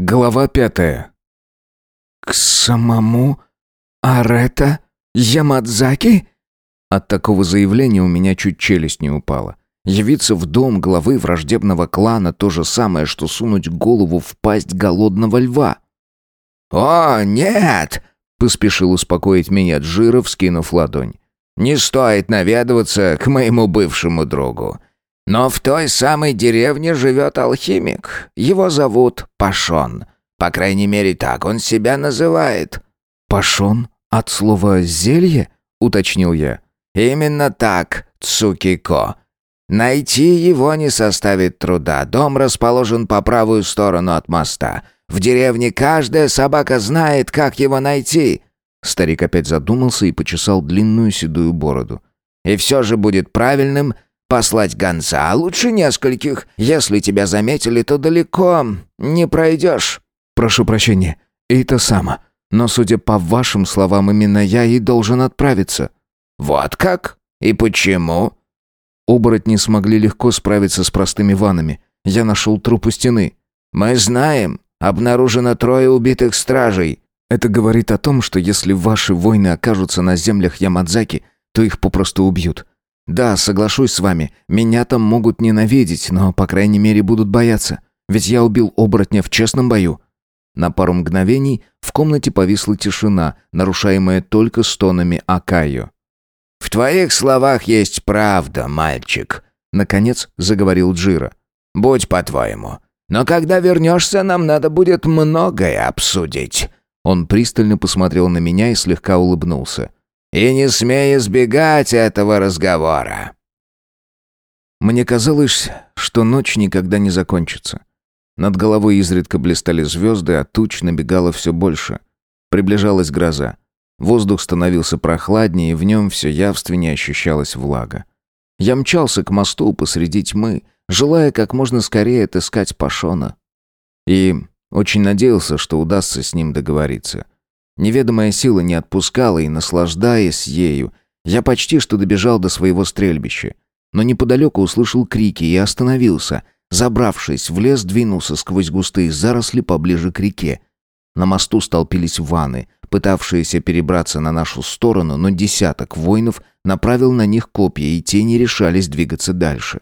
Глава пятая. «К самому Арета Ямадзаки?» От такого заявления у меня чуть челюсть не упала. Явиться в дом главы враждебного клана то же самое, что сунуть голову в пасть голодного льва. «О, нет!» — поспешил успокоить меня Джиров, скинув ладонь. «Не стоит наведываться к моему бывшему другу. Но в той самой деревне живет алхимик. Его зовут Пашон. По крайней мере, так он себя называет». «Пашон? От слова «зелье»?» — уточнил я. «Именно так, Цукико. Найти его не составит труда. Дом расположен по правую сторону от моста. В деревне каждая собака знает, как его найти». Старик опять задумался и почесал длинную седую бороду. «И все же будет правильным послать гонца, а лучше нескольких. Если тебя заметили, то далеко не пройдешь». «Прошу прощения, и это само. Но, судя по вашим словам, именно я и должен отправиться». «Вот как? И почему?» Оборотни смогли легко справиться с простыми ванами. Я нашел труп у стены. «Мы знаем. Обнаружено трое убитых стражей». Это говорит о том, что если ваши воины окажутся на землях Ямадзаки, то их попросту убьют. Да, соглашусь с вами, меня там могут ненавидеть, но, по крайней мере, будут бояться. Ведь я убил оборотня в честном бою. На пару мгновений в комнате повисла тишина, нарушаемая только стонами Акаю. «В твоих словах есть правда, мальчик», — наконец заговорил Джира. «Будь по-твоему. Но когда вернешься, нам надо будет многое обсудить». Он пристально посмотрел на меня и слегка улыбнулся. И не смей избегать этого разговора. Мне казалось, что ночь никогда не закончится. Над головой изредка блистали звезды, а туч набегало все больше. Приближалась гроза. Воздух становился прохладнее, и в нем все явственнее ощущалась влага. Я мчался к мосту посреди тьмы, желая как можно скорее отыскать Пашона. И очень надеялся, что удастся с ним договориться. Неведомая сила не отпускала, и, наслаждаясь ею, я почти что добежал до своего стрельбища. Но неподалеку услышал крики и остановился. Забравшись в лес, двинулся сквозь густые заросли поближе к реке. На мосту столпились ваны, пытавшиеся перебраться на нашу сторону, но десяток воинов направил на них копья, и те не решались двигаться дальше.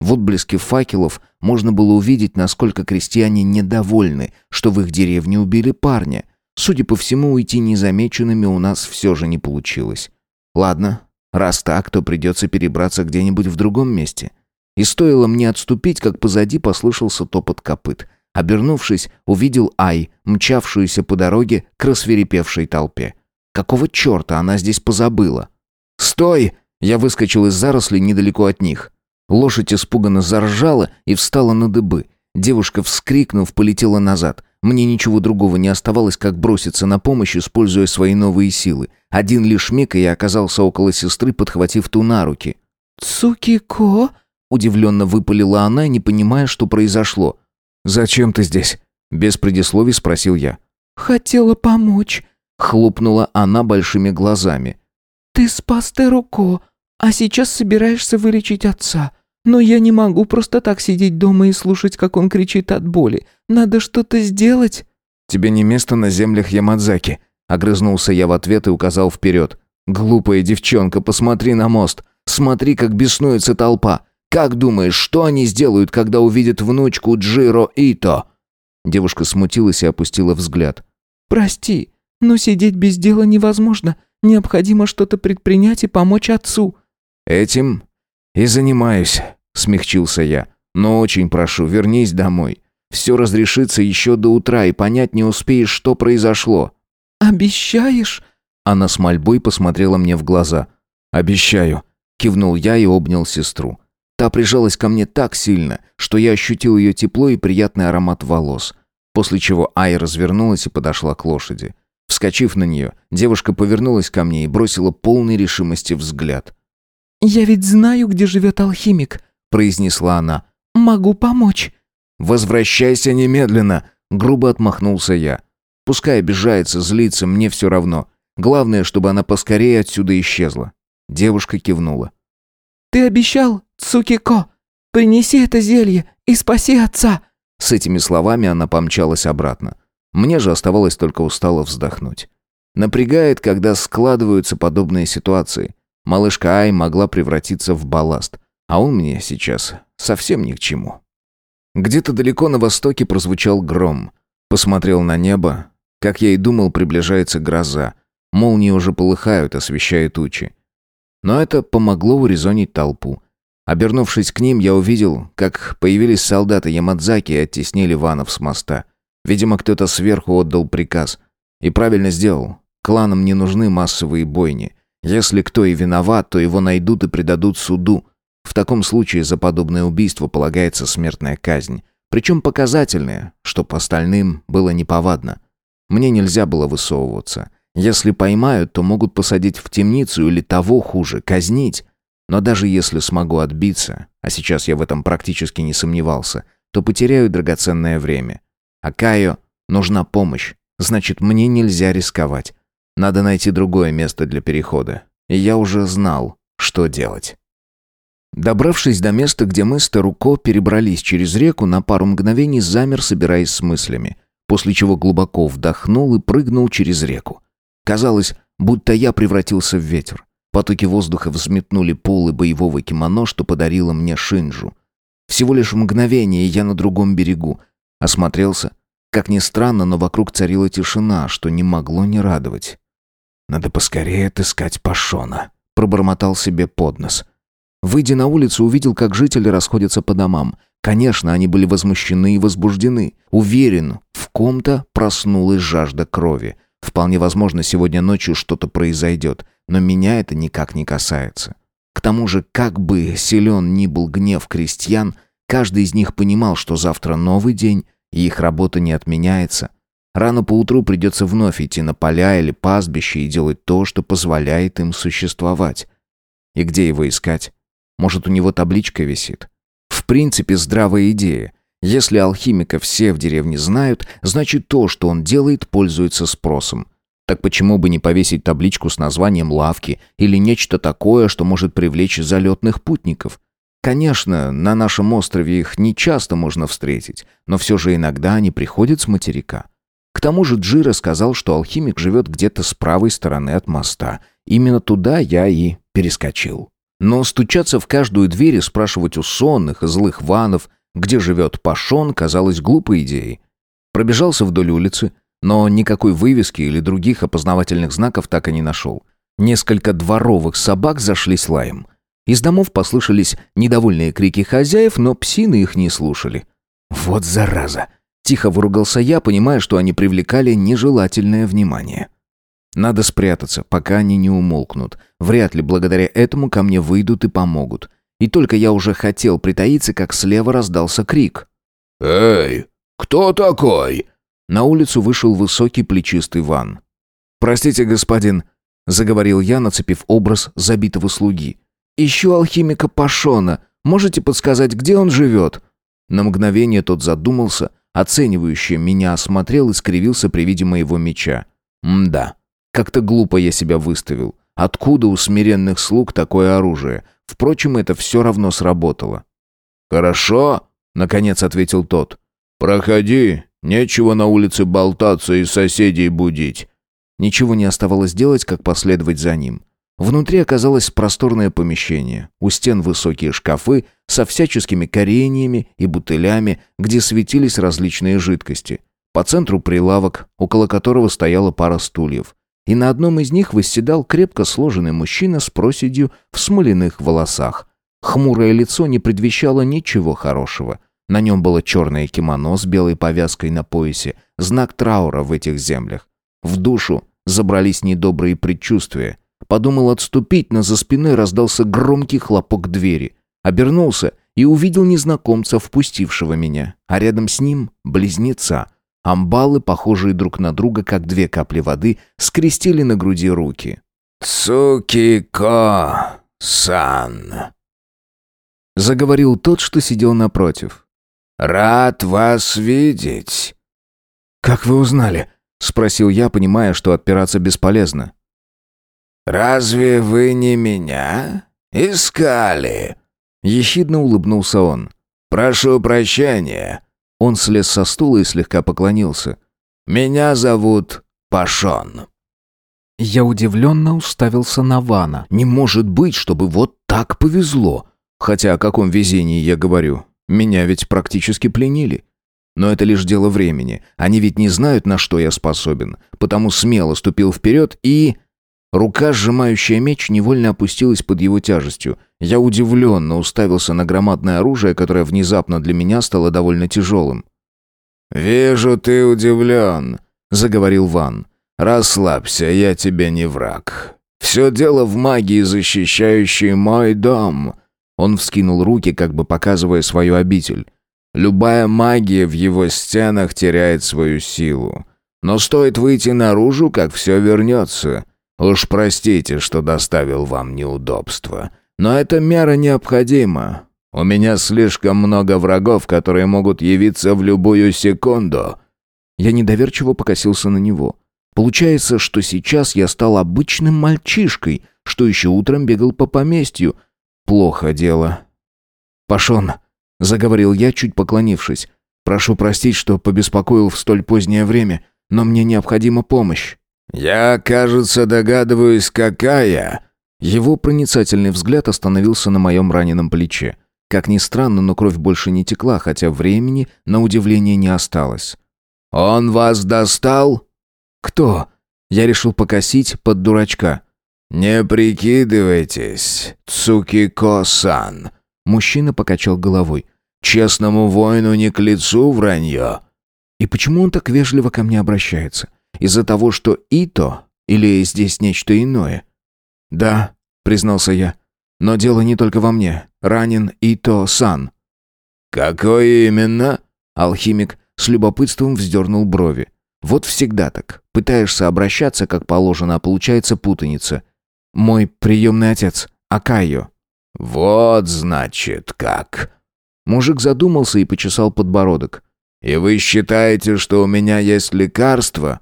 В отблеске факелов можно было увидеть, насколько крестьяне недовольны, что в их деревне убили парня — Судя по всему, уйти незамеченными у нас все же не получилось. Ладно, раз так, то придется перебраться где-нибудь в другом месте. И стоило мне отступить, как позади послышался топот копыт. Обернувшись, увидел Ай, мчавшуюся по дороге к рассверепевшей толпе. Какого черта она здесь позабыла? «Стой!» Я выскочил из зарослей недалеко от них. Лошадь испуганно заржала и встала на дыбы. Девушка, вскрикнув, полетела назад. Мне ничего другого не оставалось, как броситься на помощь, используя свои новые силы. Один лишь миг, и я оказался около сестры, подхватив ту на руки. «Цукико?» — удивленно выпалила она, не понимая, что произошло. «Зачем ты здесь?» — без предисловий спросил я. «Хотела помочь», — хлопнула она большими глазами. «Ты спас Теруко, а сейчас собираешься вылечить отца. Но я не могу просто так сидеть дома и слушать, как он кричит от боли. Надо что-то сделать». «Тебе не место на землях Ямадзаки», — огрызнулся я в ответ и указал вперед. «Глупая девчонка, посмотри на мост. Смотри, как беснуется толпа. Как думаешь, что они сделают, когда увидят внучку Джиро Ито?» Девушка смутилась и опустила взгляд. «Прости, но сидеть без дела невозможно. Необходимо что-то предпринять и помочь отцу». «Этим и занимаюсь», смягчился я. «Но очень прошу, вернись домой. Все разрешится еще до утра, и понять не успеешь, что произошло». «Обещаешь?» Она с мольбой посмотрела мне в глаза. «Обещаю», — кивнул я и обнял сестру. Та прижалась ко мне так сильно, что я ощутил ее тепло и приятный аромат волос. После чего Ай развернулась и подошла к лошади. Вскочив на нее, девушка повернулась ко мне и бросила полной решимости взгляд. «Я ведь знаю, где живет алхимик произнесла она. «Могу помочь». «Возвращайся немедленно!» — грубо отмахнулся я. «Пускай обижается, злится, мне все равно. Главное, чтобы она поскорее отсюда исчезла». Девушка кивнула. «Ты обещал, Цукико, принеси это зелье и спаси отца!» С этими словами она помчалась обратно. Мне же оставалось только устало вздохнуть. Напрягает, когда складываются подобные ситуации. Малышка Ай могла превратиться в балласт, а он мне сейчас совсем ни к чему. Где-то далеко на востоке прозвучал гром. Посмотрел на небо. Как я и думал, приближается гроза. Молнии уже полыхают, освещая тучи. Но это помогло урезонить толпу. Обернувшись к ним, я увидел, как появились солдаты Ямадзаки и оттеснили ванов с моста. Видимо, кто-то сверху отдал приказ. И правильно сделал. Кланам не нужны массовые бойни. Если кто и виноват, то его найдут и предадут суду. В таком случае за подобное убийство полагается смертная казнь. Причем показательная, что остальным было неповадно. Мне нельзя было высовываться. Если поймают, то могут посадить в темницу или того хуже, казнить. Но даже если смогу отбиться, а сейчас я в этом практически не сомневался, то потеряю драгоценное время. А Кайо нужна помощь, значит мне нельзя рисковать. Надо найти другое место для перехода. И я уже знал, что делать. Добравшись до места, где мы с Таруко перебрались через реку, на пару мгновений замер, собираясь с мыслями, после чего глубоко вдохнул и прыгнул через реку. Казалось, будто я превратился в ветер. Потоки воздуха взметнули полы боевого кимоно, что подарила мне Шинджу. Всего лишь мгновение, и я на другом берегу. Осмотрелся. Как ни странно, но вокруг царила тишина, что не могло не радовать. «Надо поскорее отыскать Пашона», — пробормотал себе под нос. Выйдя на улицу, увидел, как жители расходятся по домам. Конечно, они были возмущены и возбуждены. Уверен, в ком-то проснулась жажда крови. Вполне возможно, сегодня ночью что-то произойдет, но меня это никак не касается. К тому же, как бы силен ни был гнев крестьян, каждый из них понимал, что завтра новый день, и их работа не отменяется. Рано поутру придется вновь идти на поля или пастбище и делать то, что позволяет им существовать. И где его искать? Может, у него табличка висит? В принципе, здравая идея. Если алхимика все в деревне знают, значит то, что он делает, пользуется спросом. Так почему бы не повесить табличку с названием лавки или нечто такое, что может привлечь залетных путников? Конечно, на нашем острове их не часто можно встретить, но все же иногда они приходят с материка. К тому же Джира сказал, что алхимик живет где-то с правой стороны от моста. Именно туда я и перескочил. Но стучаться в каждую дверь и спрашивать у сонных и злых ванов, где живет Пашон, казалось глупой идеей. Пробежался вдоль улицы, но никакой вывески или других опознавательных знаков так и не нашел. Несколько дворовых собак зашлись лаем. Из домов послышались недовольные крики хозяев, но псины их не слушали. «Вот зараза!» Тихо выругался я, понимая, что они привлекали нежелательное внимание. Надо спрятаться, пока они не умолкнут. Вряд ли благодаря этому ко мне выйдут и помогут. И только я уже хотел притаиться, как слева раздался крик. «Эй, кто такой?» На улицу вышел высокий плечистый ван. «Простите, господин», — заговорил я, нацепив образ забитого слуги. «Ищу алхимика Пашона. Можете подсказать, где он живет?» На мгновение тот задумался, оценивающе меня осмотрел и скривился при виде моего меча. «Мда, как-то глупо я себя выставил. Откуда у смиренных слуг такое оружие? Впрочем, это все равно сработало. «Хорошо», — наконец ответил тот. «Проходи, нечего на улице болтаться и соседей будить». Ничего не оставалось делать, как последовать за ним. Внутри оказалось просторное помещение. У стен высокие шкафы со всяческими кореньями и бутылями, где светились различные жидкости. По центру прилавок, около которого стояла пара стульев и на одном из них восседал крепко сложенный мужчина с проседью в смоляных волосах. Хмурое лицо не предвещало ничего хорошего. На нем было черное кимоно с белой повязкой на поясе, знак траура в этих землях. В душу забрались недобрые предчувствия. Подумал отступить, но за спиной раздался громкий хлопок двери. Обернулся и увидел незнакомца, впустившего меня, а рядом с ним близнеца — Амбалы, похожие друг на друга, как две капли воды, скрестили на груди руки. «Цукико-сан», — заговорил тот, что сидел напротив. «Рад вас видеть». «Как вы узнали?» — спросил я, понимая, что отпираться бесполезно. «Разве вы не меня искали?» Ехидно улыбнулся он. «Прошу прощения. Он слез со стула и слегка поклонился. «Меня зовут Пашон». Я удивленно уставился на Вана. Не может быть, чтобы вот так повезло. Хотя о каком везении я говорю? Меня ведь практически пленили. Но это лишь дело времени. Они ведь не знают, на что я способен. Потому смело ступил вперед и... Рука, сжимающая меч, невольно опустилась под его тяжестью. Я удивленно уставился на громадное оружие, которое внезапно для меня стало довольно тяжелым. «Вижу, ты удивлен», — заговорил Ван. «Расслабься, я тебе не враг. Все дело в магии, защищающей мой дом». Он вскинул руки, как бы показывая свою обитель. «Любая магия в его стенах теряет свою силу. Но стоит выйти наружу, как все вернется. Уж простите, что доставил вам неудобства. Но эта мера необходима. У меня слишком много врагов, которые могут явиться в любую секунду». Я недоверчиво покосился на него. Получается, что сейчас я стал обычным мальчишкой, что еще утром бегал по поместью. Плохо дело. «Пашон», — заговорил я, чуть поклонившись. «Прошу простить, что побеспокоил в столь позднее время, но мне необходима помощь». «Я, кажется, догадываюсь, какая...» Его проницательный взгляд остановился на моем раненом плече. Как ни странно, но кровь больше не текла, хотя времени, на удивление, не осталось. «Он вас достал?» «Кто?» Я решил покосить под дурачка. «Не прикидывайтесь, Цукико-сан!» Мужчина покачал головой. «Честному воину не к лицу вранье!» «И почему он так вежливо ко мне обращается? Из-за того, что Ито? Или здесь нечто иное?» «Да», — признался я. «Но дело не только во мне. Ранен Ито-сан». «Какой именно?» Алхимик с любопытством вздернул брови. Вот всегда так. Пытаешься обращаться, как положено, а получается путаница. Мой приемный отец, Акайо. Вот, значит, как. Мужик задумался и почесал подбородок. И вы считаете, что у меня есть лекарство?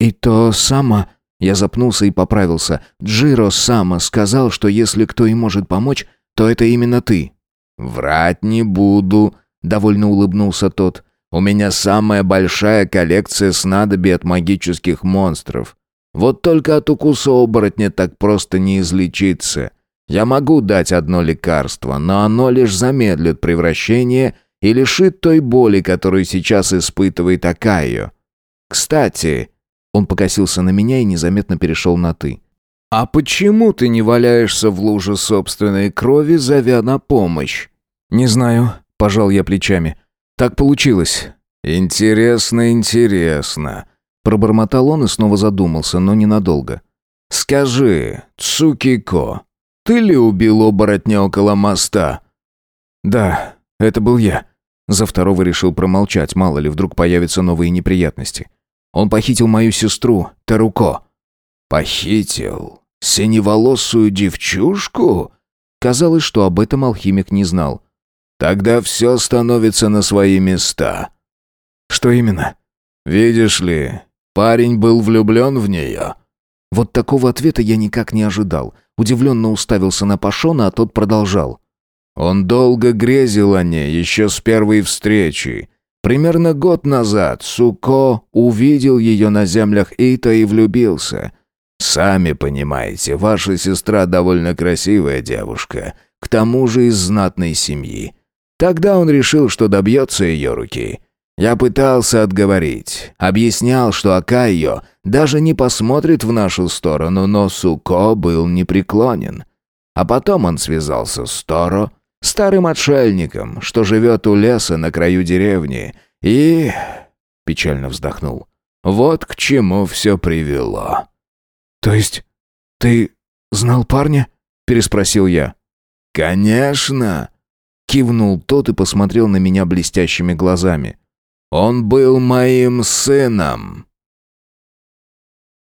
И то само... Я запнулся и поправился. Джиро Сама сказал, что если кто и может помочь, то это именно ты. Врать не буду, довольно улыбнулся тот. У меня самая большая коллекция снадобий от магических монстров. Вот только от укуса оборотня так просто не излечиться. Я могу дать одно лекарство, но оно лишь замедлит превращение и лишит той боли, которую сейчас испытывает Акайо. Кстати, он покосился на меня и незаметно перешел на «ты». «А почему ты не валяешься в луже собственной крови, зовя на помощь?» «Не знаю», — пожал я плечами. Так получилось. Интересно, интересно. Пробормотал он и снова задумался, но ненадолго. Скажи, Цукико, ты ли убил оборотня около моста? Да, это был я. За второго решил промолчать, мало ли вдруг появятся новые неприятности. Он похитил мою сестру, Таруко. Похитил? Синеволосую девчушку? Казалось, что об этом алхимик не знал. Тогда все становится на свои места. Что именно? Видишь ли, парень был влюблен в нее. Вот такого ответа я никак не ожидал. Удивленно уставился на Пашона, а тот продолжал. Он долго грезил о ней еще с первой встречи. Примерно год назад Суко увидел ее на землях Ита и влюбился. Сами понимаете, ваша сестра довольно красивая девушка, к тому же из знатной семьи. Тогда он решил, что добьется ее руки. Я пытался отговорить, объяснял, что Акайо даже не посмотрит в нашу сторону, но Суко был непреклонен. А потом он связался с Торо, старым отшельником, что живет у леса на краю деревни, и... Печально вздохнул. Вот к чему все привело. «То есть ты знал парня?» — переспросил я. «Конечно!» Кивнул тот и посмотрел на меня блестящими глазами. «Он был моим сыном!»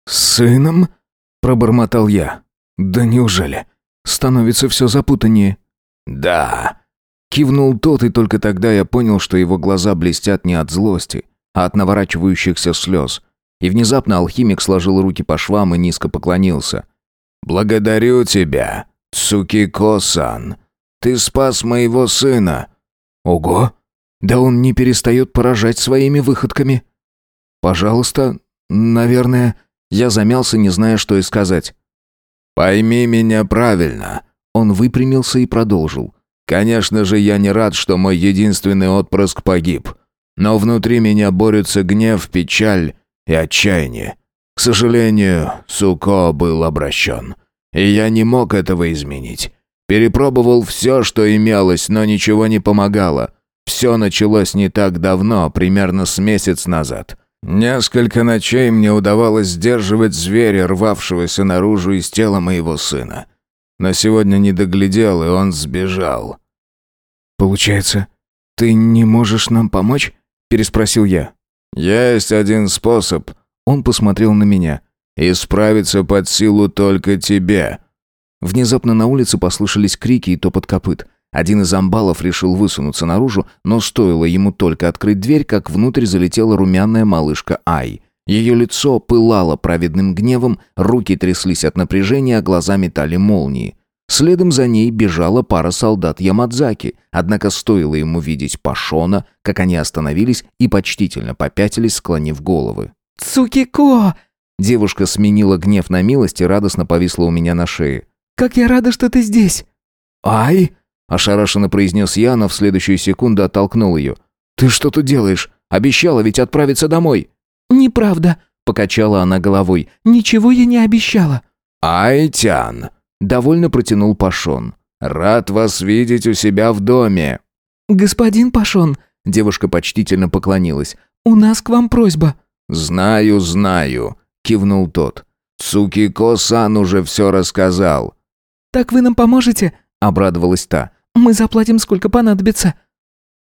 «Сыном?» — пробормотал я. «Да неужели? Становится все запутаннее». «Да». Кивнул тот, и только тогда я понял, что его глаза блестят не от злости, а от наворачивающихся слез. И внезапно алхимик сложил руки по швам и низко поклонился. «Благодарю тебя, Цукико-сан. Ты спас моего сына». «Ого! Да он не перестает поражать своими выходками. Пожалуйста, наверное, я замялся, не зная, что и сказать. Пойми меня правильно. Он выпрямился и продолжил. Конечно же, я не рад, что мой единственный отпрыск погиб. Но внутри меня борются гнев, печаль и отчаяние. К сожалению, Суко был обращен. И я не мог этого изменить. Перепробовал все, что имелось, но ничего не помогало. Все началось не так давно, примерно с месяц назад. Несколько ночей мне удавалось сдерживать зверя, рвавшегося наружу из тела моего сына. Но сегодня не доглядел, и он сбежал. «Получается, ты не можешь нам помочь?» – переспросил я. «Есть один способ». Он посмотрел на меня. «Исправиться под силу только тебе». Внезапно на улице послышались крики и топот копыт. Один из амбалов решил высунуться наружу, но стоило ему только открыть дверь, как внутрь залетела румяная малышка Ай. Ее лицо пылало праведным гневом, руки тряслись от напряжения, а глаза метали молнии. Следом за ней бежала пара солдат Ямадзаки, однако стоило ему видеть Пашона, как они остановились и почтительно попятились, склонив головы. «Цукико!» Девушка сменила гнев на милость и радостно повисла у меня на шее. «Как я рада, что ты здесь!» «Ай!» Ошарашенно произнес я, но в следующую секунду оттолкнул ее. «Ты что тут делаешь? Обещала ведь отправиться домой». «Неправда», — покачала она головой. «Ничего я не обещала». «Айтян», — довольно протянул Пашон. «Рад вас видеть у себя в доме». «Господин Пашон», — девушка почтительно поклонилась, — «у нас к вам просьба». «Знаю, знаю», — кивнул тот. «Цукико-сан уже все рассказал». «Так вы нам поможете?» — обрадовалась та. Мы заплатим, сколько понадобится».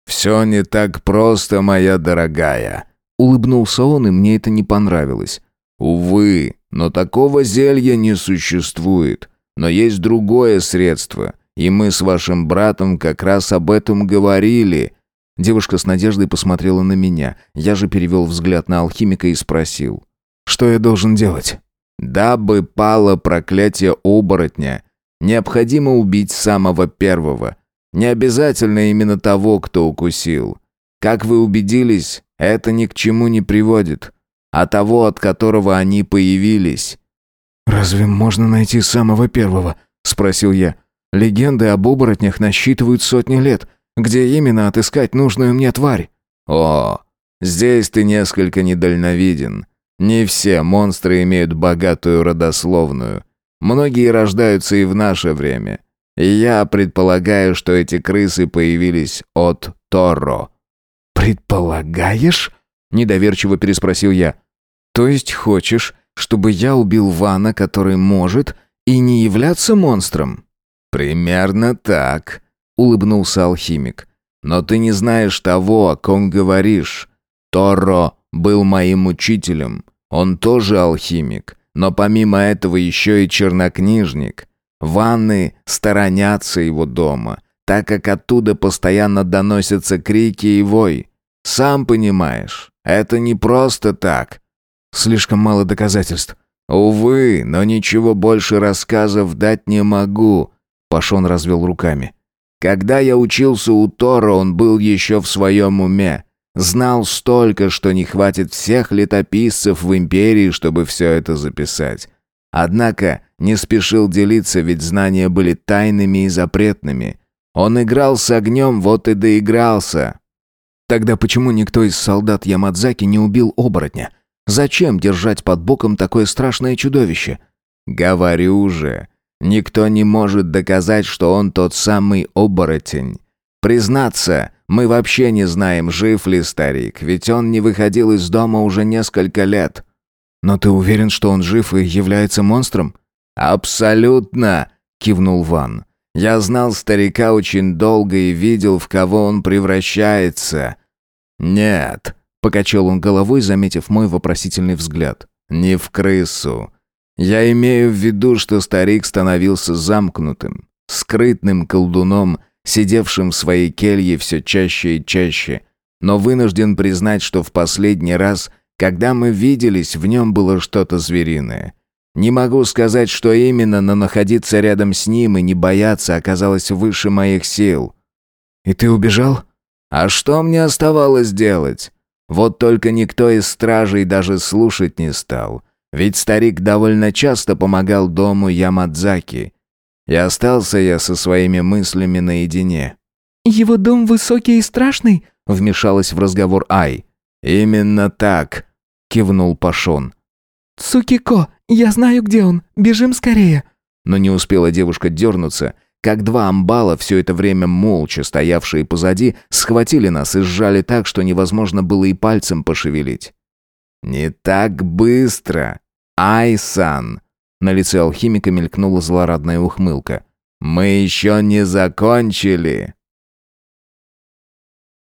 «Все не так просто, моя дорогая», — улыбнулся он, и мне это не понравилось. «Увы, но такого зелья не существует. Но есть другое средство, и мы с вашим братом как раз об этом говорили». Девушка с надеждой посмотрела на меня. Я же перевел взгляд на алхимика и спросил. «Что я должен делать?» «Дабы пало проклятие оборотня, Необходимо убить самого первого. Не обязательно именно того, кто укусил. Как вы убедились, это ни к чему не приводит. А того, от которого они появились. «Разве можно найти самого первого?» – спросил я. «Легенды об оборотнях насчитывают сотни лет. Где именно отыскать нужную мне тварь?» «О, здесь ты несколько недальновиден. Не все монстры имеют богатую родословную. Многие рождаются и в наше время. И я предполагаю, что эти крысы появились от Торро». «Предполагаешь?» – недоверчиво переспросил я. «То есть хочешь, чтобы я убил Вана, который может, и не являться монстром?» «Примерно так», — улыбнулся алхимик. «Но ты не знаешь того, о ком говоришь. Торро был моим учителем. Он тоже алхимик но помимо этого еще и чернокнижник. Ванны сторонятся его дома, так как оттуда постоянно доносятся крики и вой. Сам понимаешь, это не просто так. Слишком мало доказательств. Увы, но ничего больше рассказов дать не могу. Пашон развел руками. Когда я учился у Тора, он был еще в своем уме. Знал столько, что не хватит всех летописцев в империи, чтобы все это записать. Однако не спешил делиться, ведь знания были тайными и запретными. Он играл с огнем, вот и доигрался. Тогда почему никто из солдат Ямадзаки не убил оборотня? Зачем держать под боком такое страшное чудовище? Говорю же, никто не может доказать, что он тот самый оборотень. Признаться, мы вообще не знаем, жив ли старик, ведь он не выходил из дома уже несколько лет. Но ты уверен, что он жив и является монстром? Абсолютно, кивнул Ван. Я знал старика очень долго и видел, в кого он превращается. Нет, покачал он головой, заметив мой вопросительный взгляд. Не в крысу. Я имею в виду, что старик становился замкнутым, скрытным колдуном, сидевшим в своей келье все чаще и чаще, но вынужден признать, что в последний раз, когда мы виделись, в нем было что-то звериное. Не могу сказать, что именно, но находиться рядом с ним и не бояться оказалось выше моих сил. «И ты убежал?» А что мне оставалось делать? Вот только никто из стражей даже слушать не стал. Ведь старик довольно часто помогал дому Ямадзаки. И остался я со своими мыслями наедине. «Его дом высокий и страшный?» — вмешалась в разговор Ай. «Именно так», — кивнул Пашон. «Цукико, я знаю, где он. Бежим скорее». Но не успела девушка дернуться, как два амбала, все это время молча стоявшие позади, схватили нас и сжали так, что невозможно было и пальцем пошевелить. «Не так быстро! Айсан!» На лице алхимика мелькнула злорадная ухмылка. «Мы еще не закончили!»